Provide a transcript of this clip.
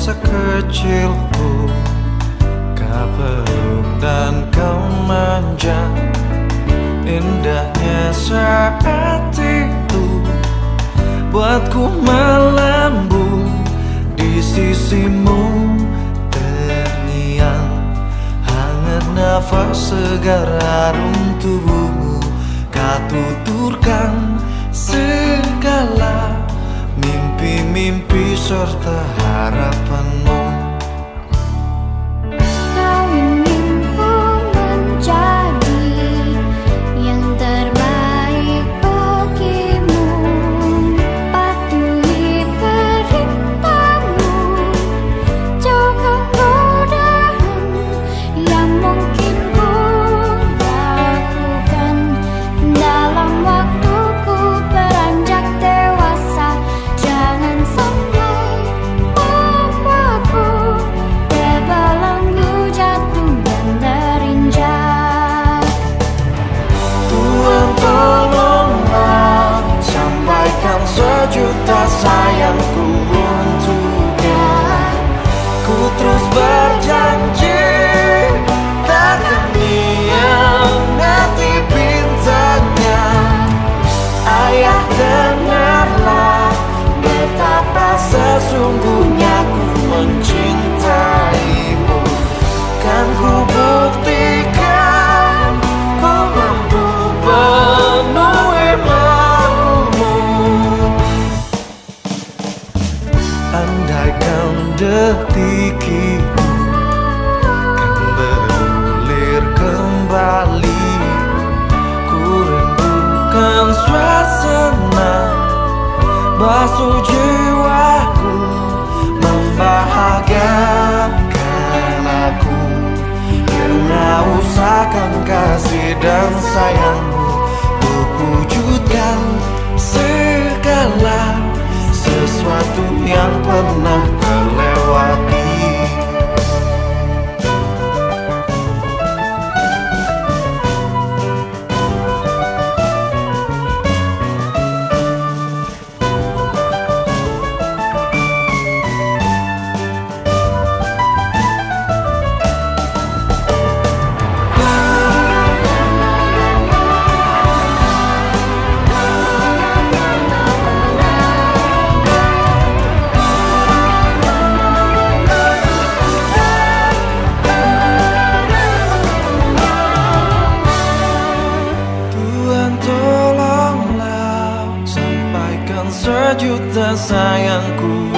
masa kecilku Kau peluk dan kau manja. Indahnya saat itu Buatku melambung di sisimu. Terngiang hangat nafas segar harum tubuhmu Kau tuturkan segala mimpi-mimpi serta harapanmu kan bergulir kembali. Ku rindukan suasana basuh jiwaku Membahagiakan aku. Karena usahakan kasih dan sayangmu Untuk wujudkan segala sesuatu yang pernah sejuta sayangku